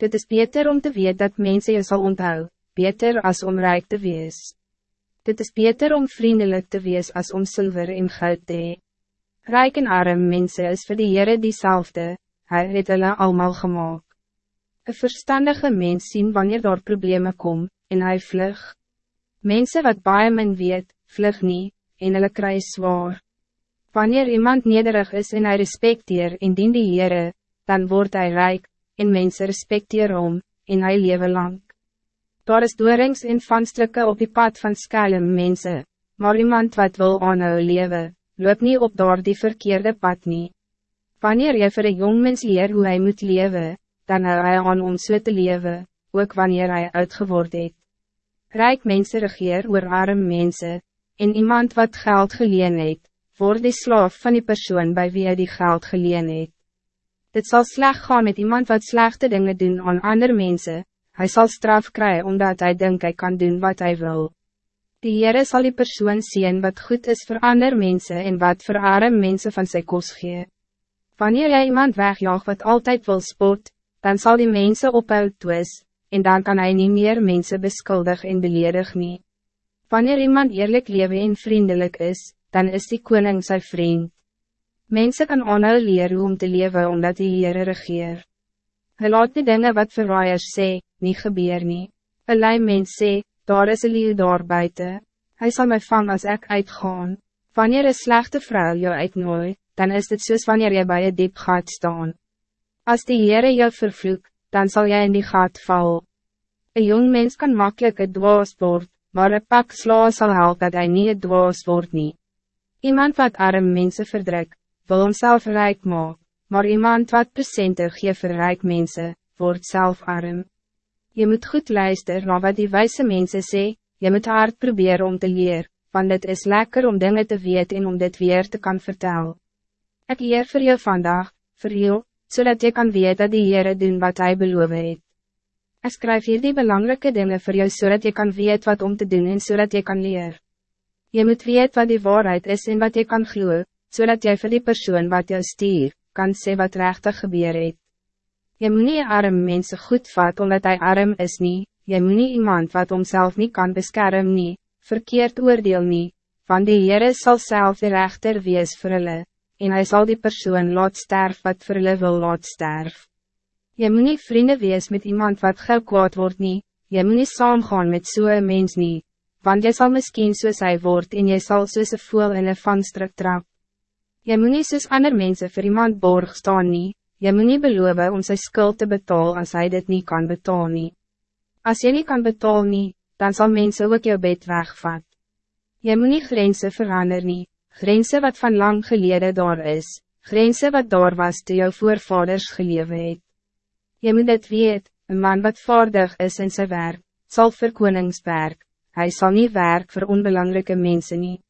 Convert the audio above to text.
Dit is beter om te weten dat mensen je zal onthou, beter als om rijk te wees. Dit is beter om vriendelijk te wees als om zilver en goud te hee. Rijk en arm mensen is voor de Heere diezelfde, hij het hulle allemaal gemaakt. Een verstandige mens zien wanneer daar problemen komen, en hij vlug. Mensen wat baie men weet, vlug niet, en hulle kry zwaar. Wanneer iemand nederig is en hij respecteer en dien die Heere, dan wordt hij rijk, en mensen respecteer om, en hij leven lang. Daar is doorings en vanstrukke op die pad van skale mense, maar iemand wat wil aanhou lewe, loop niet op door die verkeerde pad nie. Wanneer je voor een jong mens leer hoe hij moet leven, dan hou hy aan om so te leven, ook wanneer hij uitgeword het. Rijk mensen regeer oor arm mensen, en iemand wat geld geleen het, word die slaaf van die persoon bij wie hij die geld geleen het. Dit zal slecht gaan met iemand wat slechte dingen doen aan andere mensen. Hij zal straf krijgen omdat hij denkt hij kan doen wat hij wil. Die Heere zal die persoon zien wat goed is voor andere mensen en wat voor arme mensen van zijn kos gee. Wanneer jij iemand wegjaagt wat altijd wil spot, dan zal die mensen ophou twis, en dan kan hij niet meer mensen beschuldigen en beledig nie. Wanneer iemand eerlijk leven en vriendelijk is, dan is die koning zijn vriend. Mensen kan aanhou leer hoe om te leven omdat die Heere regeer. Hy laat die dinge wat verraaiers sê, nie gebeur nie. Een lui mens sê, daar is een leeuw daar buiten. Hy sal my vang als ik uitgaan. Wanneer een slechte vrouw jou uitnooi, dan is het soos wanneer jy bij een diep gat staan. Als die Heere jou vervloek, dan zal jij in die gat val. Een jong mens kan makkelijk het dwaas word, maar een pak sla sal help dat hij niet het dwaas word nie. Iemand wat arm mensen verdrukt, wil homself rijk maak, maar iemand wat presente gee vir rijk mense, word self arm. Je moet goed luisteren naar wat die wijze mensen sê, je moet hard proberen om te leer, want het is lekker om dingen te weten en om dit weer te kan vertellen. Ik leer voor jou vandaag, voor jou, zodat je kan weten dat die Heere doen wat hij beloof het. Ik schrijf hier die belangrijke dingen voor jou zodat je kan weten wat om te doen en zodat je kan leren. Je moet weten wat die waarheid is en wat je kan gloeien, zodat jij voor die persoon wat jou stier, kan sê wat rechtig gebeur het. Jy moet nie arm mense goed vat omdat hij arm is nie, jy moet nie iemand wat homself niet kan beschermen nie, verkeerd oordeel nie, want die Heere sal self die rechter wees vir hulle, en hij zal die persoon laat sterf wat vir hulle wil laat sterf. Jy moet nie vrienden wees met iemand wat gauw kwaad word nie, jy moet nie saamgaan met so'n mens nie, want jy sal miskien soos hy word en jy sal soos een voel in een vangstruk trap. Jy moet nie soos ander mense vir iemand borg staan nie, jy moet nie beloof om sy skuld te betalen als hij dit niet kan betalen nie. As jy nie kan betalen nie, dan zal mensen ook jou bed wegvat. Jy moet nie grense verander nie, grense wat van lang geleden daar is, grense wat daar was toe jou voorvaders gelewe het. Jy moet dit weet, een man wat vaardig is in zijn werk, zal vir koningswerk, hij zal niet werk voor onbelangrijke mensen niet.